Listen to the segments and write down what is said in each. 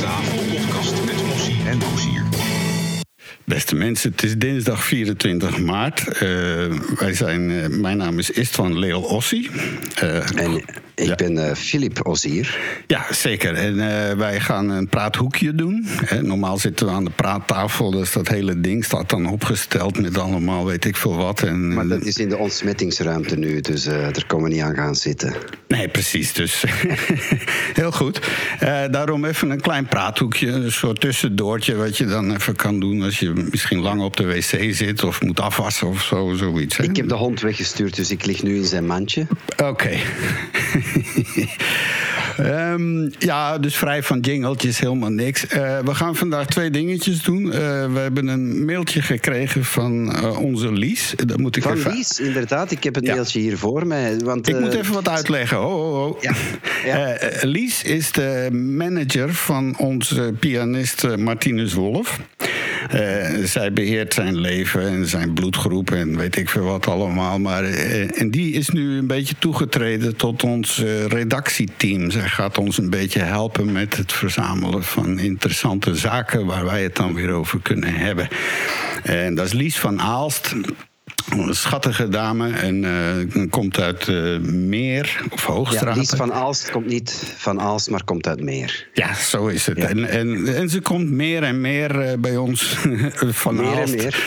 Tafel podcast met Ossie en Osier. Beste mensen, het is dinsdag 24 maart. Eh, wij zijn, eh, mijn naam is Istvan Leel Ossie. Uh, en ik ja. ben Filip Ozier. Ja, zeker. En wij gaan een praathoekje doen. normaal zitten we aan de praattafel, dus dat hele ding staat dan opgesteld met allemaal weet ik veel wat. En, maar dat is in de ontsmettingsruimte nu, dus daar komen we niet aan gaan zitten. Nee, precies. Dus heel goed. daarom even een klein praathoekje, een soort tussendoortje wat je dan even kan doen als je misschien lang op de wc zit of moet afwassen of zo, zoiets. Hè? Ik heb de hond weggestuurd, dus ik lig nu in zijn mandje. Oké. um, ja, dus vrij van jingeltjes, helemaal niks. Uh, we gaan vandaag twee dingetjes doen. Uh, we hebben een mailtje gekregen van uh, onze Lies. Dat moet ik van even... Lies, inderdaad. Ik heb het ja. mailtje hier voor mij. Want, ik moet even wat uitleggen. Oh, oh, oh. Ja. ja. Lies is de manager van onze pianist Martinus Wolf. Uh, zij beheert zijn leven en zijn bloedgroep en weet ik veel wat allemaal. Maar, uh, en die is nu een beetje toegetreden tot ons uh, redactieteam. Zij gaat ons een beetje helpen met het verzamelen van interessante zaken waar wij het dan weer over kunnen hebben. En dat is Lies van Aalst. Schattige dame en uh, komt uit uh, Meer of Hoogstraat. Ja, Lies van Aalst komt niet van Aalst, maar komt uit Meer. Ja, zo is het. Ja. En, en, en, ze komt meer en meer uh, bij ons van meer Aalst. En meer.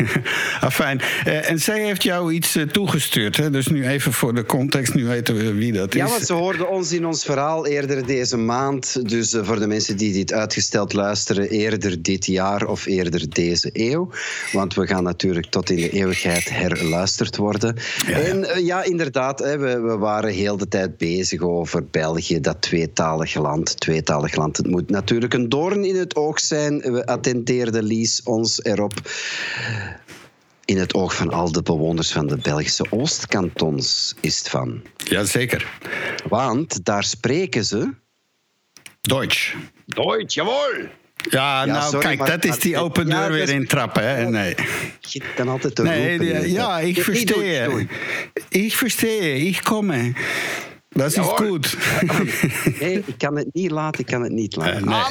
Afijn. en zij heeft jou iets toegestuurd. Hè? Dus nu even voor de context, nu weten we wie dat is. Ja, want ze hoorde ons in ons verhaal eerder deze maand. Dus voor de mensen die dit uitgesteld luisteren, eerder dit jaar of eerder deze eeuw. Want we gaan natuurlijk tot in de eeuwigheid herluisterd worden. Ja, ja. En uh, ja, inderdaad, hè, we, we, waren heel de tijd bezig over België, dat tweetalig land. Tweetalig land, het moet natuurlijk een doorn in het oog zijn. We attenteerden Lies ons erop. In het oog van al de bewoners van de Belgische Oostkantons is het van. Jazeker. Want daar spreken ze... Duits. Duits, jawel! Ja, ja, nou sorry, kijk, maar, dat is die open deur ja, weer in trappen, hè? Nee. Je kan altijd te nee, roepen. Ja, ja ik verstehe. Ik verstehe, ik kom. Dat is goed. Nee, ik kan het niet laten, ik kan het niet laten. Uh,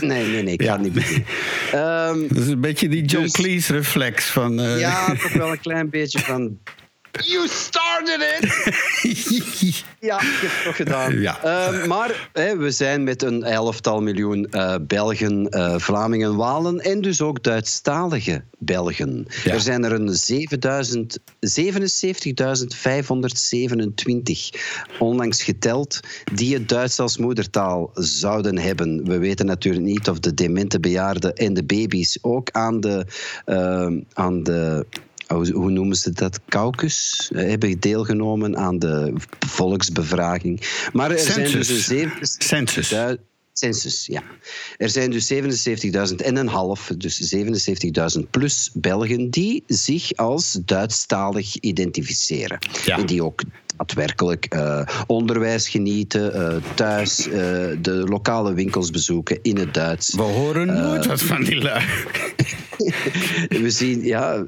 nee. nee, nee, nee, ik ja. kan het niet um, Dat is een beetje die John dus, Cleese reflex van... Uh... Ja, toch wel een klein beetje van... You started it! ja, ik heb het toch gedaan. Ja. Uh, maar hè, we zijn met een elftal miljoen uh, Belgen, uh, Vlamingen, Walen en dus ook Duitsstalige Belgen. Ja. Er zijn er een 77.527 onlangs geteld die het Duits als moedertaal zouden hebben. We weten natuurlijk niet of de demente bejaarden en de baby's ook aan de, aan de hoe noemen ze dat, caucus, hebben deelgenomen aan de volksbevraging. Maar er Census. zijn dus een zeven... Census. Census, ja. Er zijn dus 77.000 en een half, dus 77.000 plus Belgen die zich als Duitsstalig identificeren. Ja. En die ook daadwerkelijk uh, onderwijs genieten, uh, thuis uh, de lokale winkels bezoeken in het Duits. We horen nooit wat van die lui. We zien, ja...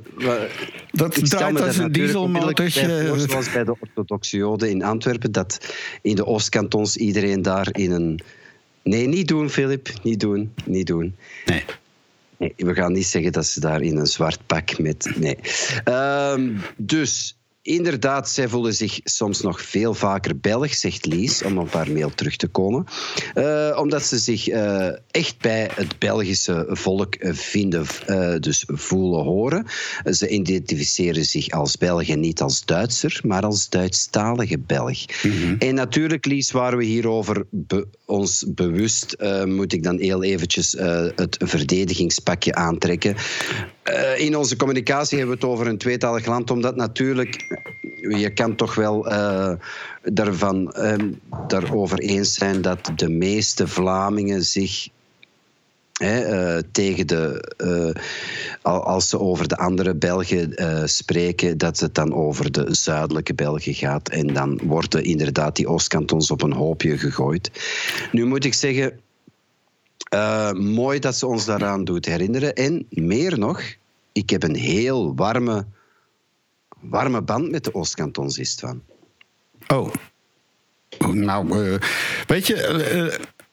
dat draait als een dieselmotortje. Zoals bij de orthodoxe joden in Antwerpen, dat in de Oostkantons iedereen daar in een... Nee, niet doen, Filip. Niet doen. Niet doen. Nee. Nee, we gaan niet zeggen dat ze daar in een zwart pak met. Nee. Um, dus inderdaad, zij voelen zich soms nog veel vaker Belg, zegt Lies, om op haar mail terug te komen. Uh, omdat ze zich uh, echt bij het Belgische volk vinden, uh, dus voelen horen. Ze identificeren zich als Belg en niet als Duitser, maar als Duitsstalige Belg. Mhm. En natuurlijk, Lies, waar we hierover be ons bewust, moet ik dan heel eventjes het verdedigingspakje aantrekken. In onze communicatie hebben we het over een tweetalig land, omdat natuurlijk je kan toch wel uh, daarvan, um, daarover eens zijn dat de meeste Vlamingen zich He, uh, tegen de, uh, als ze over de andere Belgen spreken, dat het dan over de zuidelijke Belgen gaat. En dan worden inderdaad die Oostkantons op een hoopje gegooid. Nu moet ik zeggen, mooi dat ze ons daaraan doet herinneren. En meer nog, ik heb een heel warme, warme band met de Oostkantons, is van. Oh. Nou, weet je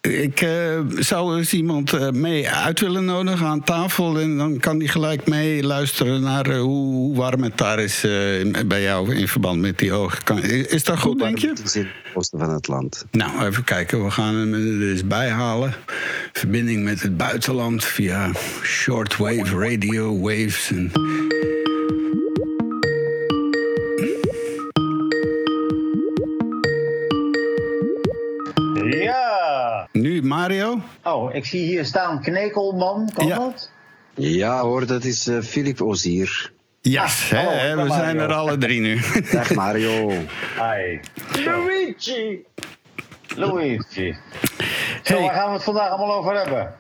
ik uh, zou eens iemand uh, mee uit willen nodigen aan tafel. En dan kan die gelijk mee luisteren naar uh, hoe, hoe, warm het daar is bij jou in verband met die ogen. Kan, is dat goed, denk je? Het is in het oosten van het land. Nou, even kijken. We gaan hem er eens bijhalen. Verbinding met het buitenland via shortwave radio waves. En Oh, ik zie hier staan Knekelman. Kan ja. dat? Ja hoor, dat is uh, Philip Ozier. Yes, ah, hè, we zijn er alle drie nu. Dag Mario. Hi. Luigi. Luigi. Zo, waar gaan we het vandaag allemaal over hebben?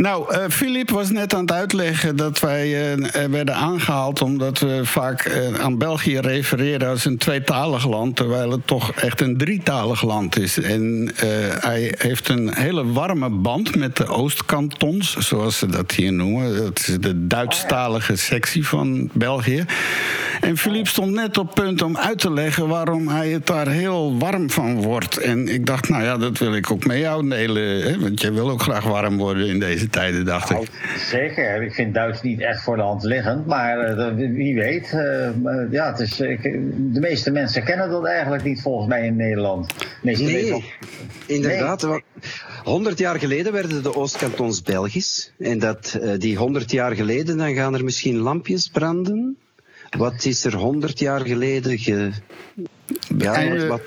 Nou, uh, Philip was net aan het uitleggen dat wij uh, werden aangehaald omdat we vaak uh, aan België refereren als een tweetalig land, terwijl het toch echt een drietalig land is. En hij heeft een hele warme band met de Oostkantons, zoals ze dat hier noemen. Dat is de Duitsstalige sectie van België. En Philippe stond net op punt om uit te leggen waarom hij het daar heel warm van wordt. En ik dacht, nou ja, dat wil ik ook met jou delen. Hè? Want jij wil ook graag warm worden in deze tijden, dacht ik. Nou, zeker. Ik vind Duits niet echt voor de hand liggend. Maar uh, wie weet. Uh, ja, het is, de meeste mensen kennen dat eigenlijk niet volgens mij in Nederland. Nee, inderdaad. Nee. 100 jaar geleden werden de Oostkantons Belgisch. En dat, die 100 jaar geleden, dan gaan er misschien lampjes branden. Wat is er 100 jaar geleden ge... Ja, einde, wat...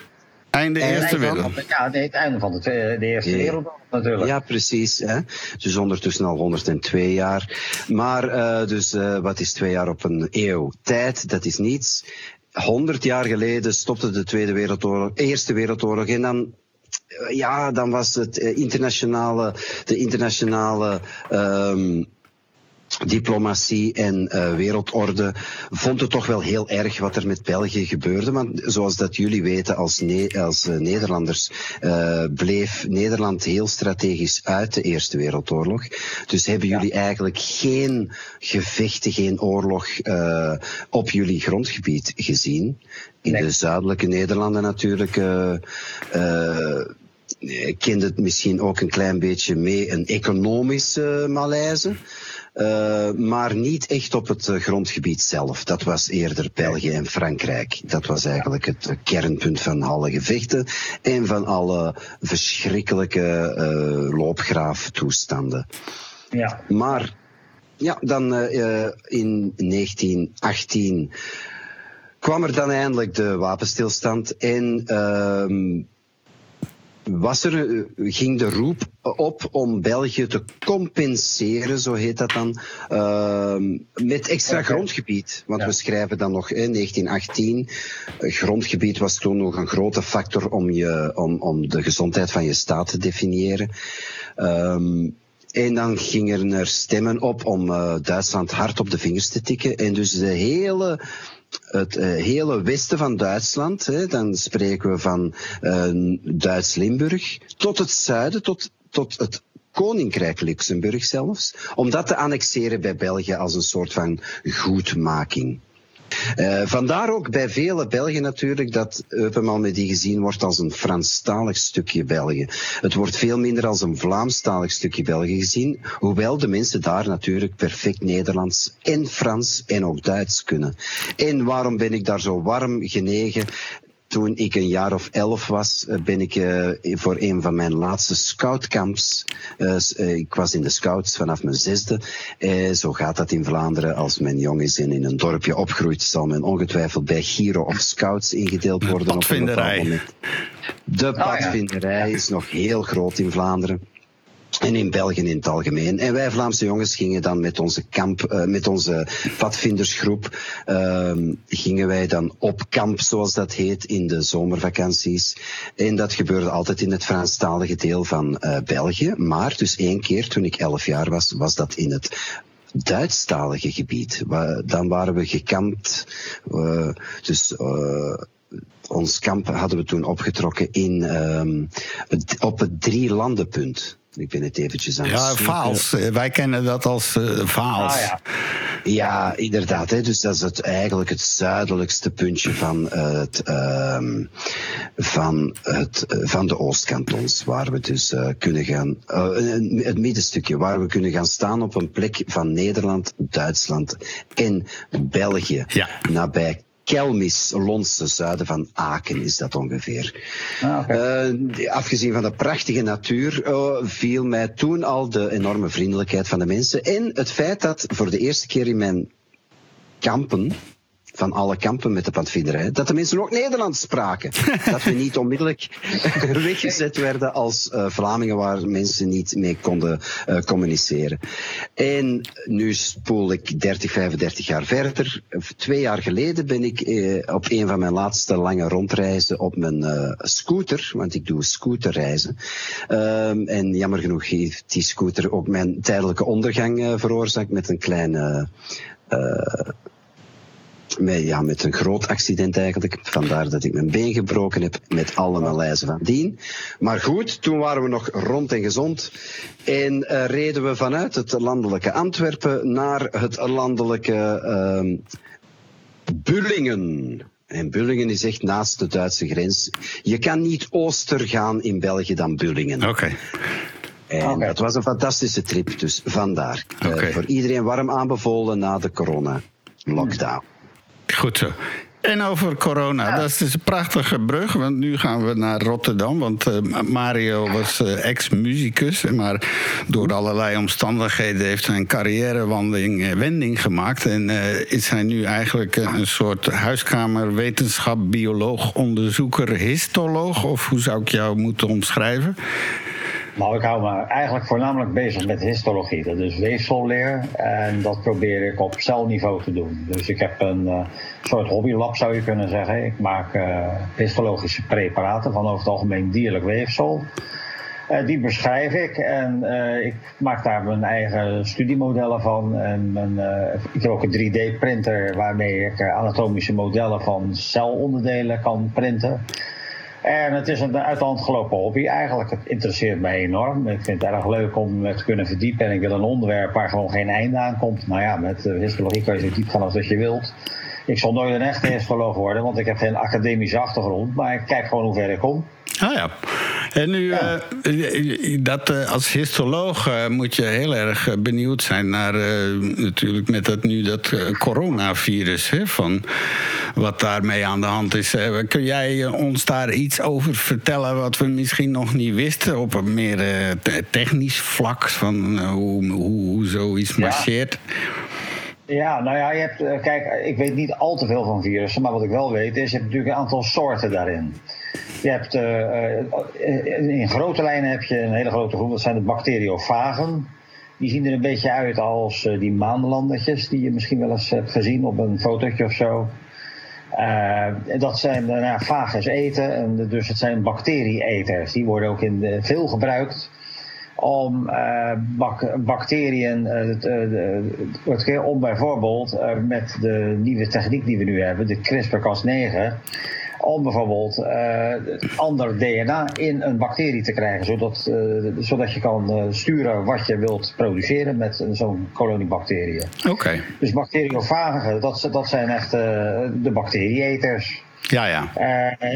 einde Eerste Wereldoorlog. Ja, nee, het einde van de, tweede, de Eerste Wereldoorlog natuurlijk. Ja, precies. Hè? Dus ondertussen al 102 jaar. Maar uh, dus uh, wat is twee jaar op een eeuw tijd? Dat is niets. 100 jaar geleden stopte de Tweede Wereldoorlog, Eerste Wereldoorlog en dan eh, ja, dan was het internationale, de internationale um, diplomatie en uh, wereldorde vond het toch wel heel erg wat er met België gebeurde. Want zoals dat jullie weten als, ne als uh, Nederlanders uh, bleef Nederland heel strategisch uit de Eerste Wereldoorlog. Dus hebben jullie eigenlijk geen gevechten, geen oorlog op jullie grondgebied gezien. In nee. de zuidelijke Nederlanden natuurlijk kende het misschien ook een klein beetje mee een economische malaise. Uh, maar niet echt op het eh, grondgebied zelf. Dat was eerder België en Frankrijk. Dat was eigenlijk het eh, kernpunt van alle gevechten en van alle verschrikkelijke uh, loopgraaftoestanden. Ja. Maar ja, dan uh, in 1918 kwam er dan eindelijk de wapenstilstand en uh, was er, eh, ging de roep op om België te compenseren, zo heet dat dan, uh, met extra grondgebied. Want we schrijven dan nog in 1918. Grondgebied was toen nog een grote factor om, je, om, om de gezondheid van je staat te definiëren. Um, en dan gingen er stemmen op om uh, Duitsland hard op de vingers te tikken. En dus de hele het uh, hele westen van Duitsland, hè, dan spreken we van uh, Duits-Limburg, tot het zuiden, tot, tot het Koninkrijk Luxemburg zelfs, om dat te annexeren bij België als een soort van goedmaking. Uh, vandaar ook bij vele Belgen natuurlijk dat Eupenmalmedy gezien wordt als een Franstalig stukje België. Het wordt veel minder als een Vlaamstalig stukje België gezien, hoewel de mensen daar natuurlijk perfect Nederlands en Frans en ook Duits kunnen. En waarom ben ik daar zo warm genegen? Toen ik een jaar of elf was, eh, ben ik uh, voor een van mijn laatste scoutcamps. Uh, ik was in de scouts vanaf mijn zesde. zo gaat dat in Vlaanderen. Als men jong is en in een dorpje opgroeit, zal men ongetwijfeld bij Giro of Scouts ingedeeld worden. De padvinderij. De padvinderij is nog heel groot in Vlaanderen. En in België in het algemeen. En wij Vlaamse jongens gingen dan met onze kamp, uh, met onze padvindersgroep, uh, gingen wij dan op kamp, zoals dat heet, in de zomervakanties. En dat gebeurde altijd in het Franstalige deel van uh, België. Maar dus één keer, toen ik elf jaar was, was dat in het Duitsstalige gebied. Dan waren we gekampt. Uh, dus ons kamp hadden we toen opgetrokken in, um, op het drie landenpunt. Ik ben het eventjes aan het Ja. Vaals. Eh, Wij kennen dat als Vaals. Ah ja. Ja, inderdaad. Hè. Dus dat is het, eigenlijk het zuidelijkste puntje van, het, ehm, van, het, eh, van de Oostkantons. Waar we dus kunnen gaan. het middenstukje, waar we kunnen gaan staan op een plek van Nederland, Duitsland en België. Ja. Nabij Kelmis, Lonse, zuiden van Aken is dat ongeveer. Ah. Eh, afgezien van de prachtige natuur eh, viel mij toen al de enorme vriendelijkheid van de mensen. En het feit dat voor de eerste keer in mijn kampen, van alle kampen met de padvinderij, dat de mensen ook Nederlands spraken. dat we niet onmiddellijk weggezet werden als eh, Vlamingen waar mensen niet mee konden eh, communiceren. En nu spoel ik 30, 35 jaar verder. Twee jaar geleden ben ik eh, op een van mijn laatste lange rondreizen op mijn scooter, want ik doe scooterreizen. Ehm, en jammer genoeg heeft die scooter ook mijn tijdelijke ondergang veroorzaakt met een kleine met, ja, met een groot accident eigenlijk. Vandaar dat ik mijn been gebroken heb met alle maleizen van dien. Maar goed, toen waren we nog rond en gezond. En eh, reden we vanuit het landelijke Antwerpen naar het landelijke ehm, Bullingen. En Bullingen is echt naast de Duitse grens. Je kan niet ooster gaan in België dan Bullingen. Oké. En dat was een fantastische trip, dus vandaar. Eh, Oké. voor iedereen warm aanbevolen na de corona-lockdown. Goed zo. En over corona, dat is dus een prachtige brug. Want nu gaan we naar Rotterdam. Want eh, Mario was eh, ex-muzikus. Maar door allerlei omstandigheden heeft hij een carrièrewending eh, wending gemaakt. En is hij nu eigenlijk een soort huiskamer, wetenschap, bioloog, onderzoeker, histoloog? Of hoe zou ik jou moeten omschrijven? Nou, ik hou me eigenlijk voornamelijk bezig met histologie. Dat is weefselleer. En dat probeer ik op celniveau te doen. Dus ik heb een eh, soort hobbylab, zou je kunnen zeggen. Ik maak eh, histologische preparaten van over het algemeen dierlijk weefsel. Eh, die beschrijf ik en ik maak daar mijn eigen studiemodellen van. En mijn, ik heb ook een 3D-printer waarmee ik anatomische modellen van celonderdelen kan printen. En het is een uit de hand gelopen hobby eigenlijk. Het interesseert mij enorm. Ik vind het erg leuk om me te kunnen verdiepen. En ik wil een onderwerp waar gewoon geen einde aan komt. Nou ja, met eh, histologie kan je zo diep gaan als dat je wilt. Ik zal nooit een echte histoloog worden, want ik heb geen academische achtergrond. Maar ik kijk gewoon hoe ver ik kom. Ah ja. En nu, eh, dat, eh, als histoloog eh, moet je heel erg benieuwd zijn naar, natuurlijk met dat nu dat coronavirus, hè, van wat daarmee aan de hand is. Kun jij ons daar iets over vertellen wat we misschien nog niet wisten, op een meer te- technisch vlak, van hoe, hoe, hoe zoiets marcheert? Ja, nou ja, je hebt, kijk, ik weet niet al te veel van virussen, maar wat ik wel weet is, je hebt natuurlijk een aantal soorten daarin. Je hebt, eh, eh, in grote lijnen heb je een hele grote groep, dat zijn de bacteriofagen. Die zien er een beetje uit als eh, die maanlandertjes die je misschien wel eens hebt gezien op een fotootje of zo. Dat zijn, eh, nou, vages eten, en dus het zijn bacterie-eters. Die worden ook in veel gebruikt om eh, bak- bacteriën, keer om bijvoorbeeld met de nieuwe techniek die we nu hebben, de CRISPR-Cas9, om bijvoorbeeld eh, ander DNA in een bacterie te krijgen, zodat, eh, zodat je kan eh, sturen wat je wilt produceren met zo'n kolonie bacteriën. Oké. Dus bacteriofagen, dat, dat zijn echt de bacterieeters. Ja, ja.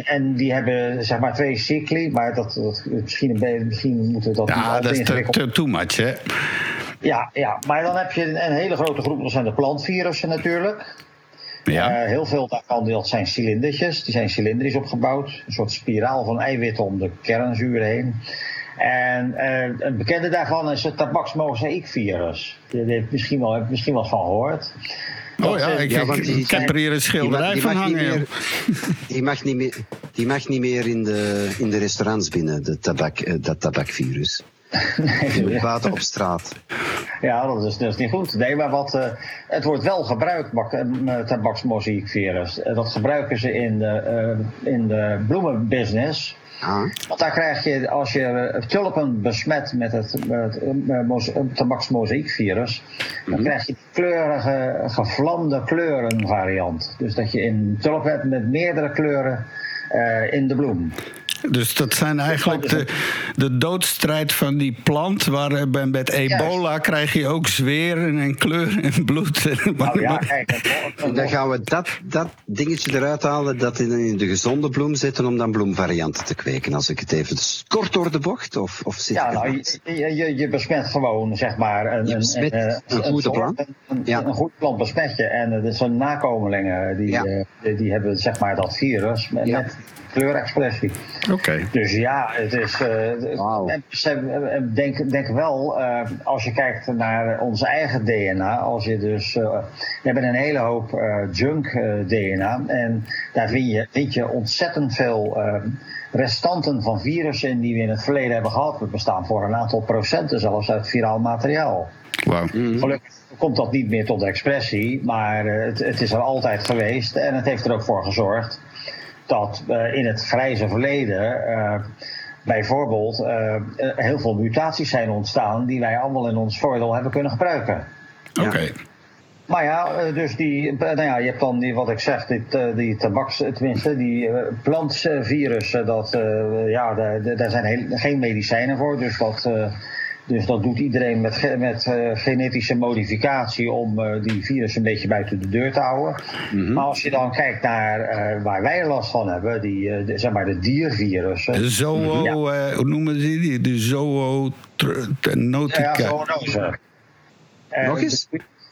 En die hebben zeg maar twee cycli, maar dat, dat, misschien, een beetje, misschien moeten we dat Ja, dat is te, te too much, hè? ja, ja, maar dan heb je een, een hele grote groep, dat zijn de plantvirussen natuurlijk. Ja. Eh, heel veel daarvan dat zijn cilindertjes, die zijn cilindrisch opgebouwd. Een soort spiraal van eiwitten om de kernzuur heen. En eh, een bekende daarvan is het tabaksmozaïekvirus. Daar heb je misschien wel, heb misschien wel van gehoord. Oh ja, ik, ja, ik, ik heb er hier een schilderij die van hangen. meer-. Die mag niet meer, die mag niet meer in, de, in de restaurants binnen, de tabak, eh, dat tabakvirus. Moet buiten op straat. Ja, dat is, is niet goed. Nee, maar wat, eh, het wordt wel gebruikt, eh, tabaksmozaïekvirus. Eh, dat gebruiken ze in de, in de bloemenbusiness. Ah, Want daar krijg je, als je tulpen besmet met het, tabaksmozaïekvirus, dan krijg je kleurige, gevlamde kleurenvariant. Dus dat je een tulp hebt met meerdere kleuren in de bloem. Dus dat zijn eigenlijk de, de doodstrijd van die plant. Waar bij- met ebola krijg je ook zweer en kleur en bloed. Nou ja, kijk, het- Dan gaan we dat, dat dingetje eruit halen, dat in, de gezonde bloem zetten om dan bloemvarianten te kweken. Als ik het even dus kort door de bocht, of, of zit Ja, nou, je, je, je besmet gewoon, zeg maar, een, Je een, een, een goede plant. Een, een, Ja. een goede plant besmet je. En zijn nakomelingen, die, Ja. eh, die, die hebben zeg maar dat virus met, Ja. met kleurexpressie. Oké. Dus ja, het is. eh, Wauw. en ze- en denk, denk wel, eh, als je kijkt naar ons eigen DNA, als je dus. eh, we hebben een hele hoop eh, junk eh, DNA. En daar vind je, vind je ontzettend veel eh, restanten van virussen in die we in het verleden hebben gehad. We bestaan voor een aantal procenten zelfs uit viraal materiaal. Wauw. Gelukkig komt dat niet meer tot expressie, maar eh, het, het is er altijd geweest en het heeft er ook voor gezorgd dat eh, in het grijze verleden eh, bijvoorbeeld eh, heel veel mutaties zijn ontstaan die wij allemaal in ons voordeel hebben kunnen gebruiken. Oké. Maar ja, dus die, nou ja, je hebt dan die, wat ik zeg, dit, die tabaks, tenminste, die plantvirussen, dat, ja, daar, daar- zijn heel, geen medicijnen voor, dus dat, dus dat doet iedereen met, met eh, genetische modificatie om eh, die virus een beetje buiten de deur te houden. Maar als je dan kijkt naar eh, waar wij last van hebben, die, eh, de- zeg maar de diervirussen. De Zoo, eh, hoe noemen ze die? De zoonotica. Ja, zoonose. Eh, Nog eens?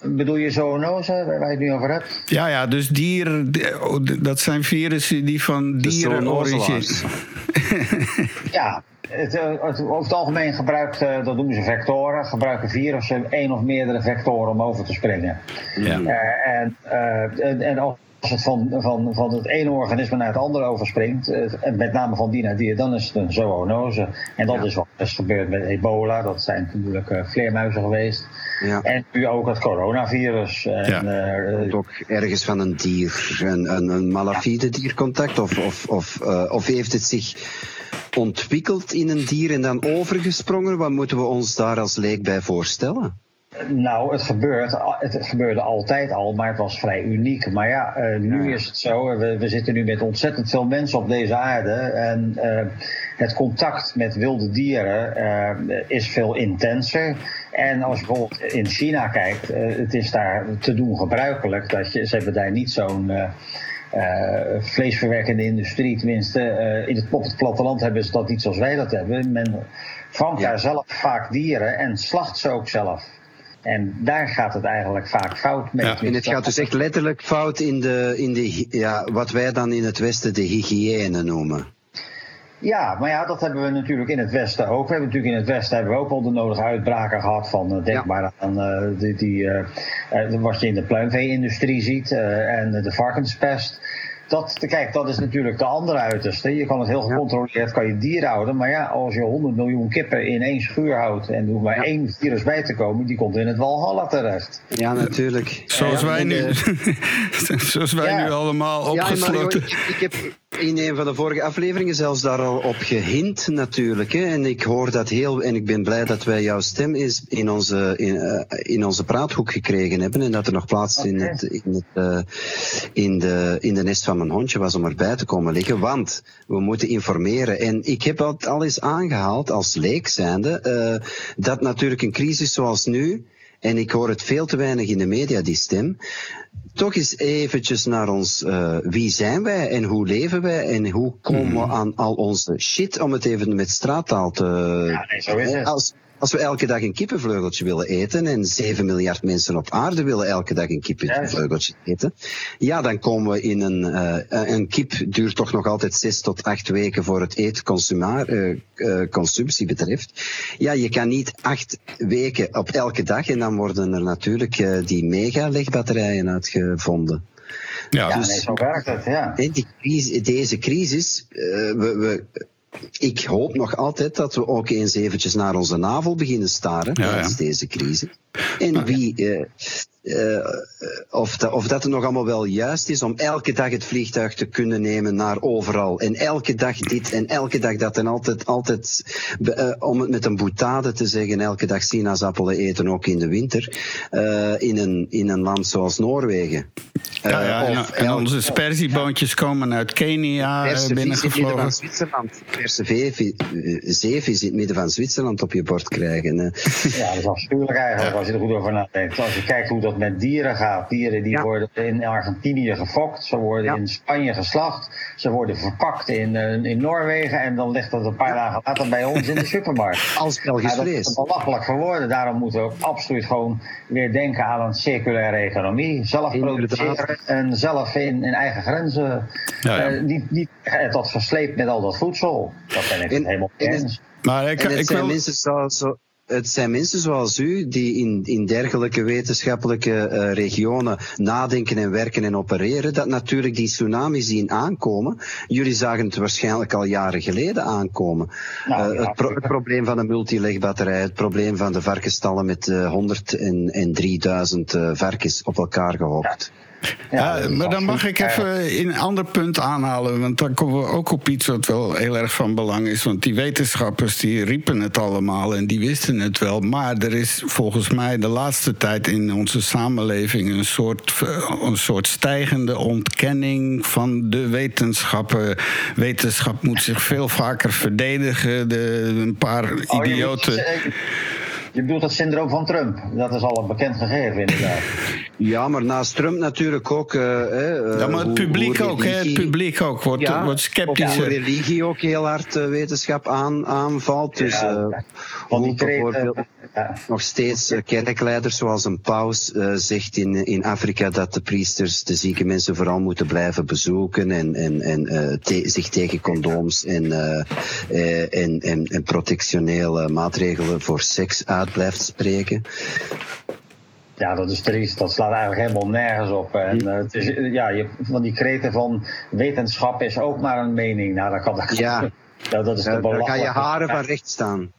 Bedoel je zoonose, waar je het nu over hebt? Ja, ja, dus dieren, oh, dat zijn virussen die van dieren. Dus Ja, het, eh, het, over het algemeen gebruikt, eh, dat noemen ze vectoren, gebruiken virussen één of meerdere vectoren om over te springen. Ja. Eh, en, eh, en, en als het van, van, van het ene organisme naar het andere overspringt, eh, en met name van die naar die, dan is het een zoonose. En dat Ja. is wat is gebeurd met ebola, dat zijn natuurlijk eh, vleermuizen geweest. Ja. En nu ook het coronavirus. En, Ja. eh, Komt ook ergens van een dier, een, een, een malafide diercontact? Of, of, of, eh, of heeft het zich ontwikkeld in een dier en dan overgesprongen? Wat moeten we ons daar als leek bij voorstellen? Nou, het, gebeurt, het gebeurde altijd al, maar het was vrij uniek. Maar ja, eh, nu is het zo, we, we zitten nu met ontzettend veel mensen op deze aarde. En eh, het contact met wilde dieren eh, is veel intenser. En als je bijvoorbeeld in China kijkt, eh, het is daar te doen gebruikelijk. Dat je, ze hebben daar niet zo'n... eh, vleesverwerkende industrie, tenminste eh, in het, op het platteland hebben ze dat niet zoals wij dat hebben. Men vangt Ja. daar zelf vaak dieren en slacht ze ook zelf. En daar gaat het eigenlijk vaak fout mee. Ja, En het gaat dus echt letterlijk fout in, de, in de, ja, wat wij dan in het Westen de hygiëne noemen. Ja, maar ja, dat hebben we natuurlijk in het Westen ook. We hebben natuurlijk in het Westen hebben we ook al de nodige uitbraken gehad van eh, denk Ja. maar aan eh, die, die, eh, wat je in de pluimvee-industrie ziet eh, en de varkenspest. Dat, kijk, dat is natuurlijk de andere uiterste. Je kan het heel gecontroleerd, kan je dieren houden. Maar ja, als je 100 miljoen kippen in één schuur houdt en er hoeft maar Ja. één virus bij te komen, die komt in het Walhalla terecht. Ja, natuurlijk. Zoals Ja, wij nu, zoals wij Ja. nu allemaal Ja, opgesloten. ik, ik heb in een van de vorige afleveringen zelfs daar al op gehint natuurlijk. Hè. En ik hoor dat heel, en ik ben blij dat wij jouw stem is in onze, in, eh, in onze praathoek gekregen hebben. En dat er nog plaats in, het, in, het, eh, in, de, in de nest van mijn hondje was om erbij te komen liggen. Want we moeten informeren. En ik heb het al eens aangehaald als leek zijnde, eh, dat natuurlijk een crisis zoals nu, en ik hoor het veel te weinig in de media, die stem, toch eens eventjes naar ons, eh, wie zijn wij en hoe leven wij en hoe komen we aan al onze shit, om het even met straattaal te... Ja, nee, zo is het. Als, als we elke dag een kippenvleugeltje willen eten en 7 miljard mensen op aarde willen elke dag een kippenvleugeltje eten, ja, dan komen we in een, eh, een kip duurt toch nog altijd 6 tot 8 weken voor het eetconsumptie betreft. Ja, je kan niet acht weken op elke dag en dan worden er natuurlijk eh, die mega-legbatterijen uitgevonden. Ja, Ja, dus- nee, zo werkt het, ja. En die crisis, deze crisis, eh, we, we, ik hoop nog altijd dat we ook eens eventjes naar onze navel beginnen staren Ja, tijdens ja. deze crisis. En wie, eh, uh, of, dat, of dat het nog allemaal wel juist is om elke dag het vliegtuig te kunnen nemen naar overal. En elke dag dit en elke dag dat. En altijd, altijd uh, om het met een boetade te zeggen, elke dag sinaasappelen eten, ook in de winter. Uh, in, een, in een land zoals Noorwegen. Ja, ja en, en onze sperzieboontjes ja. komen uit Kenia binnengevlogen. van Zwitserland. Perse zeevis in het midden van Zwitserland op je bord krijgen. Ja, dat is afschuwelijk eigenlijk, als je er goed over nadenkt. Als je kijkt hoe dat met dieren gaat. Dieren die worden in Argentinië gefokt, ze worden in Spanje geslacht, ze worden verpakt in, uh, in Noorwegen en dan ligt dat een paar dagen later bij ons in de supermarkt. Als Belgisch vlees. Dat is belachelijk voor woorden. Daarom moeten we ook absoluut gewoon weer denken aan een circulaire economie. Zelf produceren en zelf in, in eigen grenzen. Ja, uh, niet, niet tot gesleept met al dat voedsel. Dat ben ik in, helemaal eens. Maar ik, ik wil... Zo, zo, het zijn mensen zoals u die in, in dergelijke wetenschappelijke uh, regionen nadenken en werken en opereren, dat natuurlijk die tsunamis zien aankomen. Jullie zagen het waarschijnlijk al jaren geleden aankomen. Nou, uh, het, pro het, probleem van de multilegbatterij, het probleem van de varkenstallen met uh, 100 en, en 3000 varkens op elkaar gehokt. Ja. Ja, maar dan mag ik even een ander punt aanhalen. Want dan komen we ook op iets wat wel heel erg van belang is. Want die wetenschappers die riepen het allemaal en die wisten het wel. Maar er is volgens mij de laatste tijd in onze samenleving een soort, een soort stijgende ontkenning van de wetenschappen. Wetenschap moet zich veel vaker verdedigen. De, een paar oh, idioten. Je bedoelt het syndroom van Trump. Dat is al een bekend gegeven, inderdaad. Ja, maar naast Trump natuurlijk ook. Uh, uh, ja, maar het publiek ook, hè? Het publiek ook wordt, ja, wordt sceptisch. Hoe religie ook heel hard uh, wetenschap aan, aanvalt. Dus ja, hoe bijvoorbeeld nog steeds kerkleiders zoals een paus zegt in, in Afrika dat de priesters de zieke mensen vooral moeten blijven bezoeken en, en, en te, zich tegen condooms en, en, en, en protectionele maatregelen voor seks uit blijft spreken. Ja, dat is triest. Dat slaat eigenlijk helemaal nergens op. En uh, het is, ja, je, van die kreten van wetenschap is ook maar een mening. Nou, dat kan dat. Ja, ja dat is de dan kan je haren van recht staan.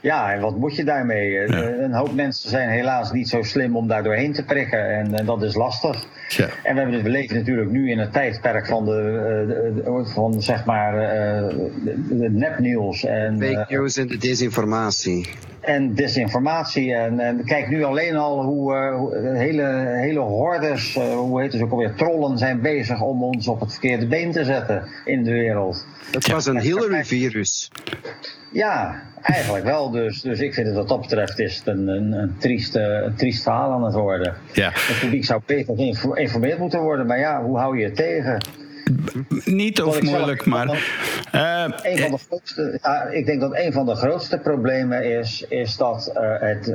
Ja, en wat moet je daarmee? Ja. Een hoop mensen zijn helaas niet zo slim om daar doorheen te prikken. En, en dat is lastig. Ja. En we, hebben, we leven natuurlijk nu in het tijdperk van de, de, de van zeg maar uh, de, de nepnieuws. En, Fake news en de desinformatie en desinformatie. En, en kijk nu alleen al hoe, uh, hoe hele, hele hordes, uh, hoe heet het ook alweer, trollen zijn bezig om ons op het verkeerde been te zetten in de wereld. Het was een Hillary-virus. Ja, eigenlijk wel. Dus, dus ik vind het wat dat betreft is het een, een, een, triest, een triest verhaal aan het worden. Ja. Het publiek zou beter geïnformeerd moeten worden, maar ja, hoe hou je het tegen? Niet of moeilijk, maar. Uh, een van de grootste, ja, ik denk dat een van de grootste problemen is, is dat, uh, het,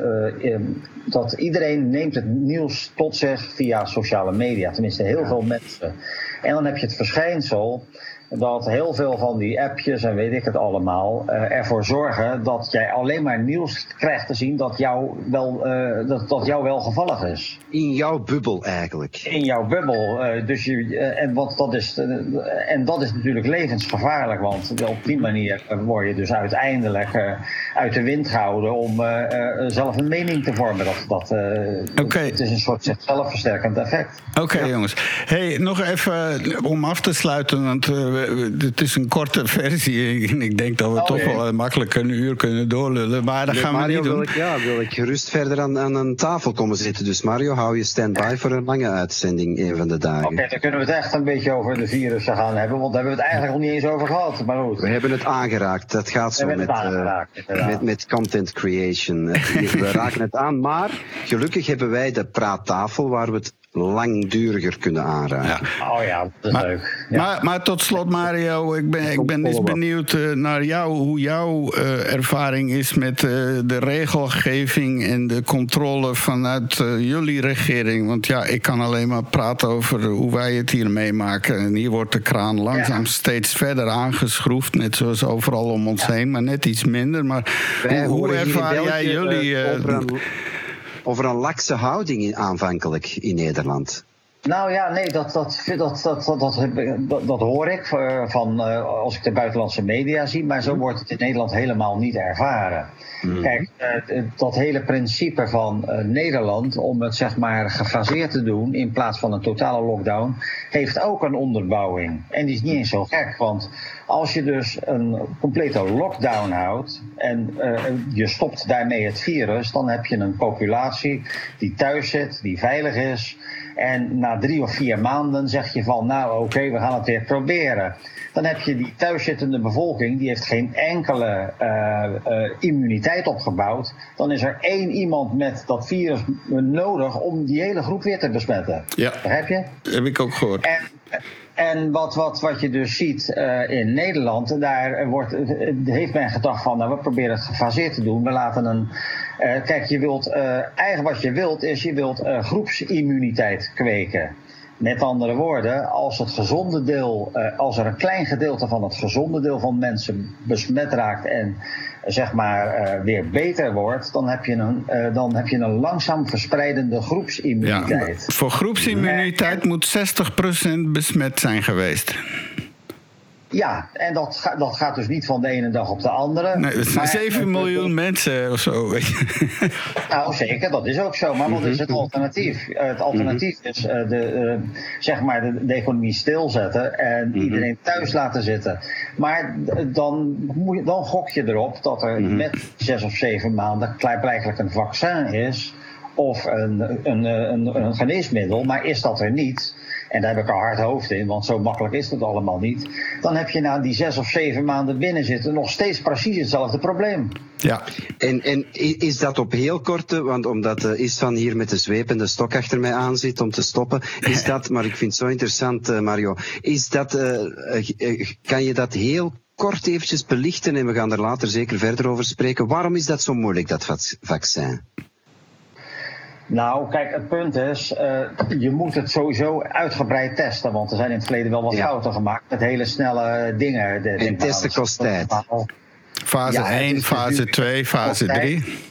dat iedereen neemt het nieuws tot zich via sociale media. Tenminste, heel veel mensen. En dan heb je het verschijnsel dat heel veel van die appjes en weet ik het allemaal uh, ervoor zorgen dat jij alleen maar nieuws krijgt te zien dat jou wel, uh, dat, dat jou wel gevallig is. In jouw bubbel eigenlijk. In jouw bubbel. Uh, dus je, en, wat, dat is, en dat is natuurlijk levensgevaarlijk, want op die manier word je dus uiteindelijk uit de wind gehouden om zelf een mening te vormen. Dat, dat, okay. Het is een soort zelfversterkend effect. Oké okay, ja. jongens. Hey, nog even om af te sluiten, want het is een korte versie. En ik denk dat we oh, toch wel makkelijk een uur kunnen doorlullen. Maar dat gaan Mario, we niet doen. Wil ik, ja, wil ik gerust verder aan, aan een tafel komen zitten. Dus Mario, hou je stand-by voor een lange uitzending een van de dagen. Oké, dan kunnen we het echt een beetje over de virussen gaan hebben. Want daar hebben we het eigenlijk nog niet eens over gehad. Maar goed. We hebben het aangeraakt. Dat gaat zo met, uh, met, met content creation. we raken het aan. Maar gelukkig hebben wij de praattafel waar we het langduriger kunnen aanraken. Ja. Oh ja, dat is maar, leuk. Ja. Maar, maar, tot slot, Mario, ik ben, ik ben eens benieuwd uh, naar jou, hoe jouw uh, ervaring is met uh, de regelgeving en de controle vanuit jullie regering. Want ja, ik kan alleen maar praten over hoe wij het hier meemaken. En hier wordt de kraan langzaam ja. steeds verder aangeschroefd, net zoals overal om ons heen, maar net iets minder. Maar wij hoe, hoe ervaar jij jullie? Over een lakse houding aanvankelijk in Nederland. Nou ja, nee, dat, dat, dat, dat, dat, dat, dat hoor ik eh, van, eh, als ik de buitenlandse media zie, maar zo mhm. wordt het in Nederland helemaal niet ervaren. Mhm. Kijk, eh, dat hele principe van Nederland om het zeg maar gefaseerd te doen in plaats van een totale lockdown, heeft ook een onderbouwing. En die is niet eens zo gek, want als je dus een complete lockdown houdt en je stopt daarmee het virus, dan heb je een populatie die thuis zit, die veilig is en na drie of vier maanden zeg je van, nou oké, we gaan het weer proberen. Dan heb je die thuiszittende bevolking, die heeft geen enkele eh, immuniteit opgebouwd. Dan is er één iemand met dat virus nodig om die hele groep weer te besmetten. Ja. Begrijp je? Heb ik ook gehoord. En, en wat, wat, wat je dus ziet eh, in Nederland, daar wordt, heeft men gedacht van, nou we proberen het gefaseerd te doen. We laten een. eh, kijk, je wilt, eigenlijk wat je wilt is, je wilt groepsimmuniteit kweken. Met andere woorden, als het gezonde deel, als er een klein gedeelte van het gezonde deel van mensen besmet raakt en zeg maar eh, weer beter wordt, dan heb je een, eh, dan heb je een langzaam verspreidende Ja, groepsimmuniteit. voor groepsimmuniteit moet 60% besmet zijn geweest. Ja, en dat, ga- dat gaat dus niet van de ene dag op de andere. Nee, dat zijn Maar- 7 miljoen mensen of zo. weet je. Nou, zeker, dat is ook zo. Maar wat is het alternatief? Eh, het alternatief is eh, de, eh, zeg maar de, de economie stilzetten en iedereen thuis laten zitten. Maar dan, moet je- dan gok je erop dat er met zes of zeven maanden klaarblijkelijk een vaccin is of een, een, een, een geneesmiddel. Maar is dat er niet? En daar heb ik een hard hoofd in, want zo makkelijk is het allemaal niet. Dan heb je na die zes of zeven maanden binnen zitten nog steeds precies hetzelfde probleem. Ja, En, en is dat op heel korte, want omdat uh, Istvan hier met de zweep en de stok achter mij aan zit om te stoppen, is dat, maar ik vind het zo interessant, eh, Mario, is dat, eh, kan je dat heel kort eventjes belichten en we gaan er later zeker verder over spreken. Waarom is dat zo moeilijk, dat vac- vaccin? Nou, kijk, het punt is, eh, je moet het sowieso uitgebreid testen. Want er zijn in het verleden wel wat Ja. fouten gemaakt met hele snelle dingen. De- kost tijd. fase Ja, het 1, is fase natuurlijk 2, fase altijd- 3.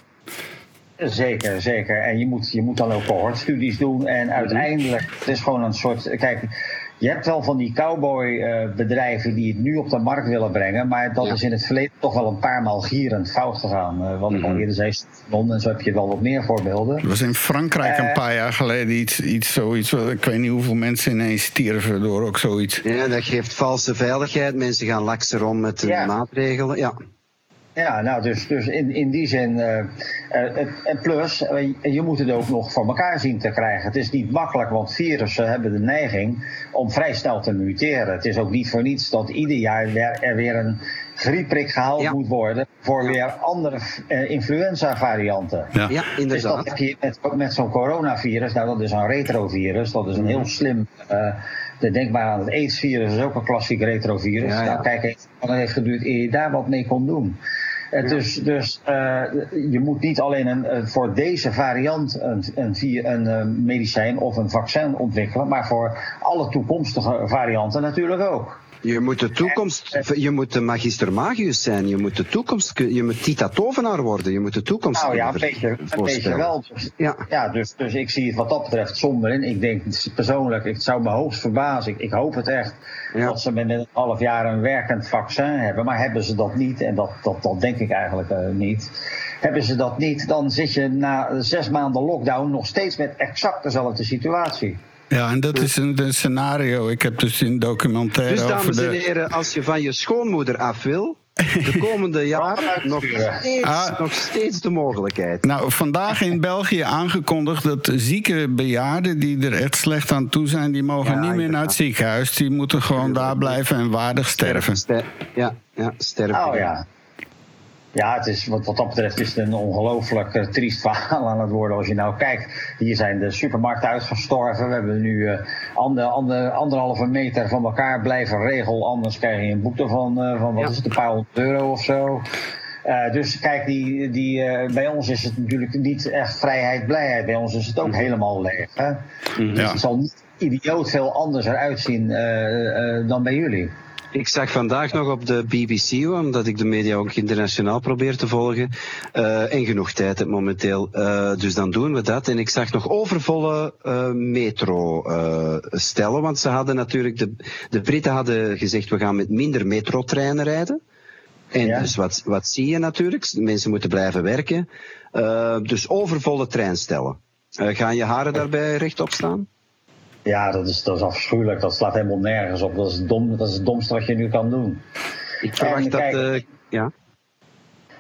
Zeker, zeker. En je moet, je moet dan ook cohortstudies doen. En uiteindelijk, het is gewoon een soort. Kijk, je hebt wel van die cowboy-bedrijven die het nu op de markt willen brengen. Maar dat Ja. is in het verleden toch wel een paar maal gierend fout gegaan. Eh, wat ik al eerder zei, Londen, en zo heb je wel wat meer voorbeelden. Er was in Frankrijk een Eh. paar jaar geleden iets, iets zoiets. Ik weet niet hoeveel mensen ineens stierven door ook zoiets. Ja, dat geeft valse veiligheid. Mensen gaan lakser om met de Ja. maatregelen. Ja. Ja, nou, dus, dus in, in die zin. eh, eh, het- en plus, eh, je- moet het ook nog voor elkaar zien te krijgen. Het is niet makkelijk, want virussen hebben de neiging om vrij snel te muteren. Het is ook niet voor niets dat ieder jaar weer, er weer een griepprik gehaald Ja. moet worden. voor weer andere eh, influenza-varianten. Ja. ja, Dus dat inderdaad. heb je met, met zo'n coronavirus. Nou, dat is een retrovirus. Dat is een heel slim. eh de- denk maar aan het AIDS-virus, is ook een klassiek retrovirus. Ja, ja. Nou, kijk lang het heeft geduurd eer je daar wat mee kon doen. Eh, Dus, dus eh, je moet niet alleen een, voor deze variant een, een, een eh, medicijn of een vaccin ontwikkelen, maar voor alle toekomstige varianten natuurlijk ook. Je moet de toekomst, je moet de magister magius zijn. Je moet de toekomst, je moet Tita Tovenaar worden. Je moet de toekomst Nou ja, een beetje, een wel. Dus, Ja. ja, dus, dus ik zie het wat dat betreft somber in. Ik denk persoonlijk, het zou me hoogst verbazen. Ik, ik hoop het echt Ja. dat ze binnen een half jaar een werkend vaccin hebben. Maar hebben ze dat niet, en dat, dat, dat denk ik eigenlijk eh, niet. Hebben ze dat niet, dan zit je na zes maanden lockdown nog steeds met exact dezelfde situatie. Ja, en dat is een, een scenario. Ik heb dus in documentaire Dus over dames en de... heren, als je van je schoonmoeder af wil, de komende jaren nog steeds, Ah. nog steeds de mogelijkheid. Nou, vandaag in België aangekondigd dat zieke bejaarden die er echt slecht aan toe zijn, die mogen Ja, niet meer naar het ziekenhuis. Die moeten gewoon daar blijven en waardig sterven. Ster- ja, ja, sterven. Oh ja. Ja, het is, wat, wat dat betreft is het een ongelooflijk eh, triest verhaal aan het worden. Als je nou kijkt, hier zijn de supermarkten uitgestorven. We hebben nu eh, ander, ander, anderhalve meter van elkaar blijven regel. Anders krijg je een boete van, eh, van wat Ja. is het, een paar honderd euro of zo. Eh, dus kijk, die, die, eh, bij ons is het natuurlijk niet echt vrijheid, blijheid. Bij ons is het ook helemaal leeg. Hè? Dus Ja. het zal niet idioot veel anders eruit zien eh, eh, dan bij jullie. Ik zag vandaag nog op de BBC, omdat ik de media ook internationaal probeer te volgen. Uh, en genoeg tijd heb momenteel. Uh, dus dan doen we dat. En ik zag nog overvolle uh, metro stellen. Want ze hadden natuurlijk, de, de Britten hadden gezegd, we gaan met minder metrotreinen rijden. En ja. dus wat, wat zie je natuurlijk? Mensen moeten blijven werken. dus overvolle treinstellen. gaan je haren daarbij rechtop staan? Ja, dat is, dat is afschuwelijk. Dat slaat helemaal nergens op. Dat is, dom, dat is het domste wat je nu kan doen. Ik verwacht dat... Uh, ja.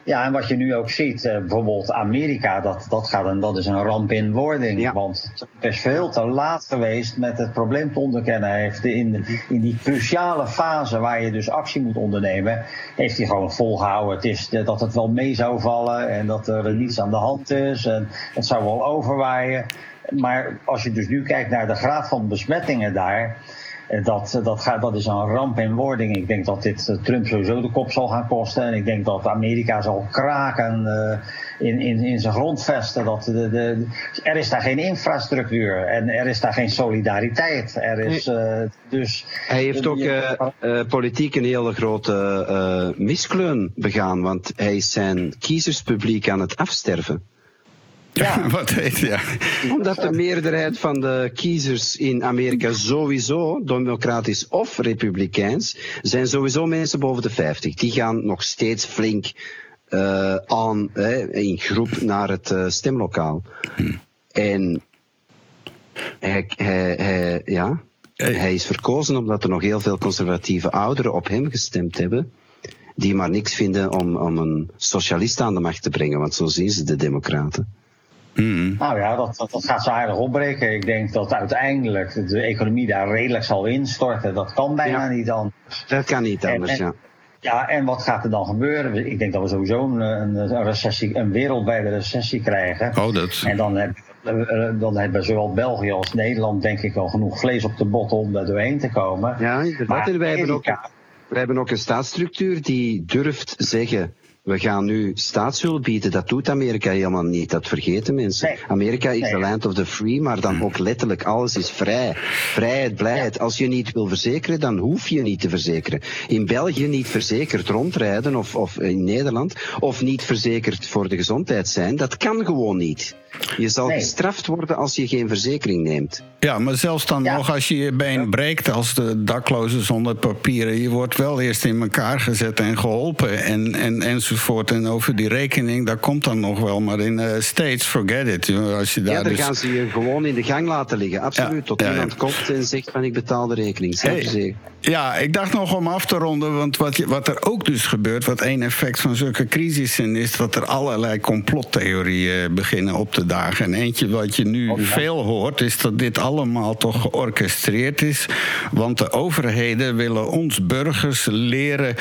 Ja, en wat je nu ook ziet, uh, bijvoorbeeld Amerika, dat, dat, gaat een, dat is een ramp in wording. Ja. Want het is veel te laat geweest met het probleem te onderkennen. heeft in, in die cruciale fase waar je dus actie moet ondernemen, heeft hij gewoon volgehouden. Het is dat het wel mee zou vallen en dat er niets aan de hand is en het zou wel overwaaien. Maar als je dus nu kijkt naar de graad van besmettingen daar. Eh, dat, dat, gaat, dat is een ramp in wording. Ik denk dat dit eh, Trump sowieso de kop zal gaan kosten. En ik denk dat Amerika zal kraken uh, in, in, in zijn grondvesten. Dat de, de, er is daar geen infrastructuur en er is daar geen solidariteit. Er is, uh, dus, Hij heeft ook uh, politiek een hele grote miskleun begaan. Want hij is zijn kiezerspubliek aan het afsterven. Ja, wat heet ja. Omdat de meerderheid van de kiezers in Amerika sowieso, democratisch of republikeins, zijn sowieso mensen boven de 50. Die gaan nog steeds flink uh, aan, hè, in groep naar het uh, stemlokaal. En hij, hij, hij, ja, hij is verkozen omdat er nog heel veel conservatieve ouderen op hem gestemd hebben die maar niks vinden om, om een socialist aan de macht te brengen, want zo zien ze de democraten. Mm. Nou ja, dat, dat, gaat zo aardig opbreken. Ik denk dat uiteindelijk de economie daar redelijk zal instorten. Dat kan bijna niet anders. Dat kan niet anders, ja. Ja, en wat gaat er dan gebeuren? Ik denk dat we sowieso een, een, recessie, een wereldwijde recessie krijgen. Oh, dat... En dan, heb, dan hebben zowel België als Nederland denk ik al genoeg vlees op de botten om daar doorheen te komen. Ja, inderdaad. Maar wij hebben, ook, wij hebben ook een staatsstructuur die durft zeggen we gaan nu staatshulp bieden. Dat doet Amerika helemaal niet. Dat vergeten mensen. Amerika is de land of the free, maar dan ook letterlijk alles is vrij. Vrijheid, blijheid. Als je niet wil verzekeren, dan hoef je niet te verzekeren. In België niet verzekerd rondrijden of, of in Nederland, of niet verzekerd voor de gezondheid zijn, dat kan gewoon niet. Je zal gestraft worden als je geen verzekering neemt. Ja, maar zelfs dan nog als je je been breekt als de dakloze zonder papieren. Je wordt wel eerst in elkaar gezet en geholpen en, en, enzovoort. En over die rekening, dat komt dan nog wel. Maar in uh, States, forget it. Als je daar ja, dan dus... gaan ze je gewoon in de gang laten liggen. Absoluut. Tot iemand komt en zegt van ik betaal de rekening. Hey, ja, ik dacht nog om af te ronden. Want wat, wat er ook dus gebeurt, wat één effect van zulke crisissen is... dat er allerlei complottheorieën beginnen op te dagen. En eentje wat je nu veel hoort, is dat dit allemaal toch georchestreerd is. Want de overheden willen ons burgers leren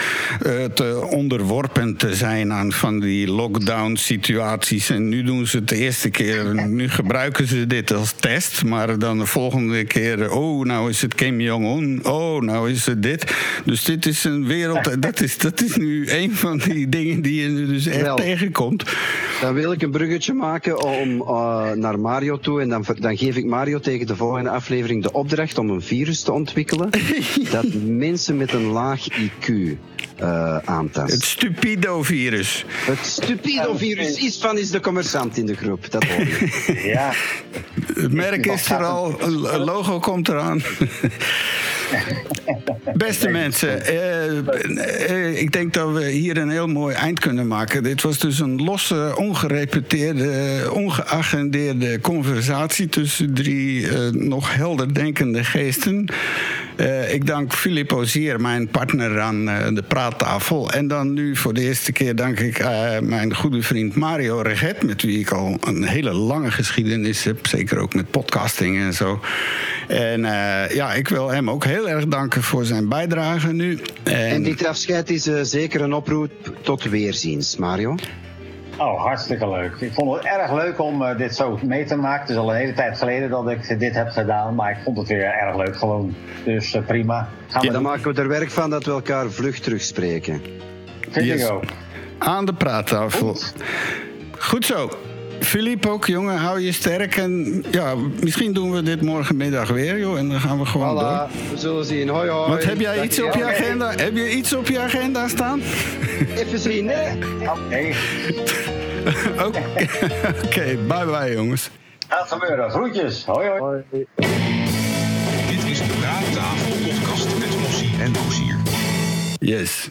uh, te onderworpen te zijn aan van die lockdown-situaties. En nu doen ze het de eerste keer, nu gebruiken ze dit als test. Maar dan de volgende keer, oh, nou is het Kim Jong-un. Oh, nou is het dit. Dus dit is een wereld. Dat is, dat is nu een van die dingen die je dus echt tegenkomt. Dan wil ik een bruggetje maken om uh, naar Mario toe. En dan, dan geef ik Mario tegen de volgende aflevering de opdracht om een virus te ontwikkelen. dat mensen met een laag IQ uh, aantast. Het stupido-virus. Het stupido-virus. is van is de commerçant in de groep. Dat hoor je. ja. Het merk is er al. Een logo komt eraan. Beste mensen, eh, eh, ik denk dat we hier een heel mooi eind kunnen maken. Dit was dus een losse, ongerepeteerde, ongeagendeerde conversatie tussen drie uh, nog helder denkende geesten. Uh, ik dank Filip Ozier, mijn partner aan uh, de praattafel. En dan nu voor de eerste keer dank ik uh, mijn goede vriend Mario Reget, met wie ik al een hele lange geschiedenis heb. Zeker ook met podcasting en zo. En ja, ik wil hem ook heel erg danken voor zijn bijdrage nu. En, en dit afscheid is zeker een oproep tot weerziens, Mario. Oh, hartstikke leuk. Ik vond het erg leuk om uh, dit zo mee te maken. Het is al een hele tijd geleden dat ik dit heb gedaan, maar ik vond het weer erg leuk gewoon. Dus uh, prima. Gaan we ja, dan maken we er werk van dat we elkaar vlug terugspreken. Vind yes. ik ook. Aan de praattafel. Goed, Goed zo. Filip ook, jongen, hou je sterk. En ja, misschien doen we dit morgenmiddag weer, joh. En dan gaan we gewoon door. Voilà, we zullen zien. Hoi hoi. Wat heb jij iets op je agenda? Heb je iets op je agenda staan? Even zien, hè? Oké, Oké, Oké, bye bye jongens. gaat gebeuren. Groetjes. Hoi hoi. Dit is de Praattafel podcast met Mossie en Koesier. Yes.